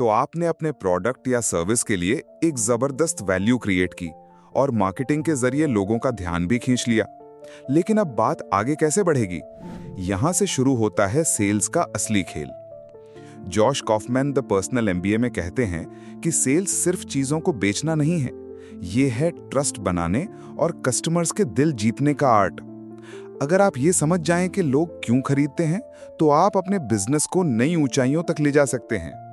तो आपने अपने प्रोडक्ट या सर्विस के लिए एक ज़बरदस्त वैल्यू क्रिएट की और मार्केटिंग के ज़रिए लोगों का ध्यान भी खींच लिया। लेकिन अब बात आगे कैसे बढ़ेगी? यहाँ से शुरू होता है सेल्स का असली खेल। Josh Kaufman the personal MBA में कहते हैं कि सेल्स सिर्फ़ चीज़ों को बेचना नहीं है। ये है ट्रस्ट बनाने और कस्टमर्स के दिल जीतने का आर्ट। अगर आप ये समझ जाएँ कि लोग क्यों खरीदते हैं तो आप अपने बिज़नेस को नई ऊंचाइयों तक ले जा सकते हैं।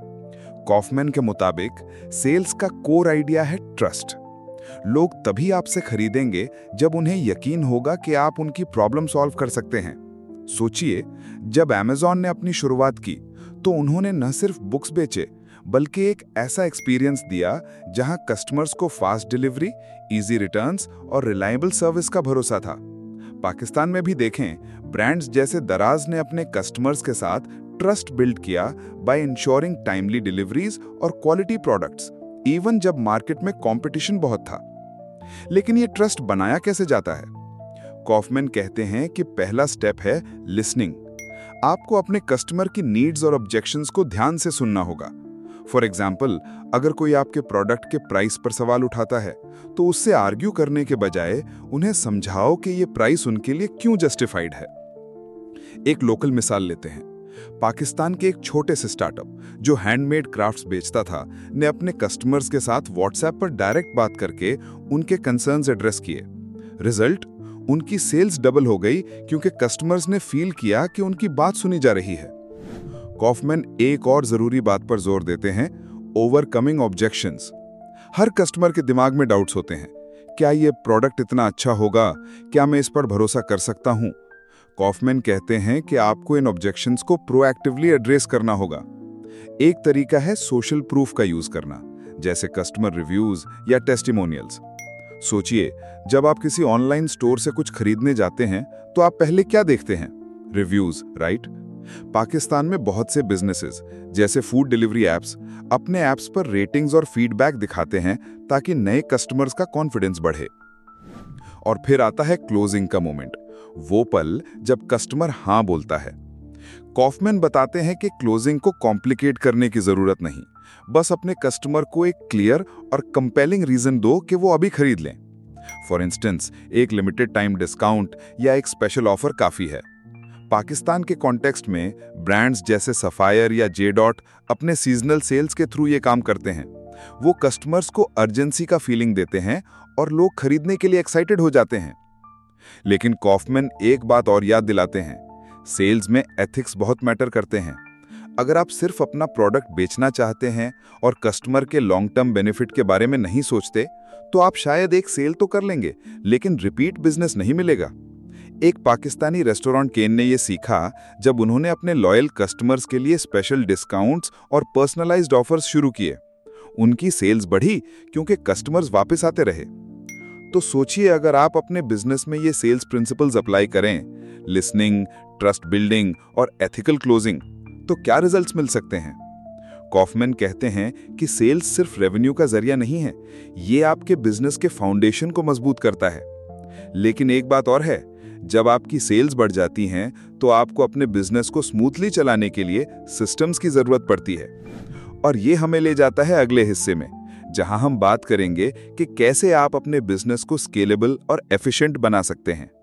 कॉफमैन के मुताबिक, सेल्स का कोर आइडिया है ट्रस्ट। लोग तभी आपसे खरीदेंगे जब उन्हें यकीन होगा कि आप उनकी प्रॉब्लम सॉल्व कर सकते हैं। सोचिए, जब अमेजॉन ने अपनी शुरुआत की तो उन्होंने न सिर्फ़ बुक्स बेचे, बल्कि एक ऐसा एक्सपीरियंस दिया जहाँ कस्टमर्स को फास्ट डिलीवरी इजी रिटर्न्स और रिलायबल सर्विस का भरोसा था। पाकिस्तान में भी देखें ब्रांड्स जैसे दराज ने अपने कस्टमर्स के साथ ट्रस्ट बिल्ड किया बाय इंश्योरिंग टाइमली डिलीवरीज और क्वालिटी प्रोडक्ट्स इवन जब मार्केट में कंपटीशन बहुत था। लेकिन ये ट्रस्ट बनाया कैसे जाता है? कॉफमैन कहते हैं कि पहला स्टेप है लिसनिंग आपको अपने कस्टमर की नीड्स और ऑब्जेक्शंस को ध्यान से सुनना होगा। फॉर एग्ज़ाम्पल अगर कोई आपके प्रोडक्ट के प्राइस पर सवाल उठाता है तो उससे आर्ग्यू करने के बजाय उन्हें समझाओ कि ये प्राइस उनके लिए क्यों जस्टिफाइड है। एक लोकल मिसाल लेते हैं। पाकिस्तान के एक छोटे से स्टार्टअप जो हैंडमेड क्राफ्ट्स बेचता था, ने अपने कस्टमर्स के साथ व्हाट्सएप पर डायरेक्ट बात करके उनके कंसर्न्स एड्रेस किए। रिज़ल्ट उनकी सेल्स डबल हो गई क्योंकि कस्टमर्स ने फील किया कि उनकी बात सुनी जा रही है। कॉफमैन एक और ज़रूरी बात पर ज़ोर देते हैं ओवरकमिंग ऑब्जेक्शंस हर कस्टमर के दिमाग में डाउट्स होते हैं। क्या ये प्रोडक्ट इतना अच्छा होगा? क्या मैं इस पर भरोसा कर सकता हूँ? कॉफमैन कहते हैं कि आपको इन ऑब्जेक्शंस को प्रोएक्टिवली एड्रेस करना होगा। एक तरीका है सोशल प्रूफ का यूज़ करना, जैसे कस्टमर रिव्यूज़ या टेस्टिमोनियल्स। सोचिए, जब आप किसी ऑनलाइन स्टोर से कुछ खरीदने जाते हैं तो आप पहले क्या देखते हैं? Reviews, right? पाकिस्तान में बहुत से बिजनेसेस, जैसे फ़ूड डिलीवरी एप्स अपने एप्स पर रेटिंग्स और फीडबैक दिखाते हैं ताकि नए कस्टमर्स का कॉन्फिडेंस बढ़े। और फिर आता है क्लोजिंग का मोमेंट। वो पल जब कस्टमर हाँ बोलता है। कॉफमैन बताते हैं कि क्लोजिंग को कॉम्प्लिकेट करने की ज़रूरत नहीं। बस अपने कस्टमर को एक क्लियर और कंपेलिंग रीजन दो कि वो अभी खरीद लें। फॉर इंस्टेंस एक लिमिटेड टाइम डिस्काउंट या एक स्पेशल ऑफ़र काफ़ी है। पाकिस्तान के कॉन्टेक्स्ट में ब्रांड्स जैसे सफायर या जे डॉट अपने सीजनल सेल्स के थ्रू ये काम करते हैं। वो कस्टमर्स को अर्जेंसी का फीलिंग देते हैं और लोग खरीदने के लिए एक्साइटेड हो जाते हैं। लेकिन कॉफमैन एक बात और याद दिलाते हैं, सेल्स में एथिक्स बहुत मैटर करते हैं। अगर आप सिर्फ़ अपना प्रोडक्ट बेचना चाहते हैं और कस्टमर के लॉन्ग टर्म बेनिफिट के बारे में नहीं सोचते तो आप शायद एक सेल तो कर लेंगे, लेकिन रिपीट बिज़नेस नहीं मिलेगा। एक पाकिस्तानी रेस्टोरेंट केन ने यह सीखा, जब उन्होंने अपने लॉयल कस्टमर्स के लिए स्पेशल डिस्काउंट्स और पर्सनलाइज्ड ऑफर्स शुरू किए। उनकी सेल्स बढ़ी क्योंकि कस्टमर्स वापस आते रहे। तो सोचिए अगर आप अपने बिज़नेस में ये सेल्स प्रिंसिपल्स अप्लाई करें लिसनिंग ट्रस्ट बिल्डिंग और एथिकल क्लोजिंग तो क्या रिजल्ट्स मिल सकते हैं? कॉफमैन कहते हैं कि सेल्स सिर्फ़ रेवेन्यू का ज़रिया नहीं है, ये आपके बिज़नेस के फाउंडेशन को मज़बूत करता है। लेकिन एक बात और है, जब आपकी सेल्स बढ़ जाती हैं तो आपको अपने बिज़नेस को स्मूथली चलाने के लिए सिस्टम्स की ज़रूरत पड़ती है। और ये हमें ले जाता है अगले हिस्से में। जहाँ हम बात करेंगे कि कैसे आप अपने बिज़नेस को स्केलेबल और एफिशिएंट बना सकते हैं।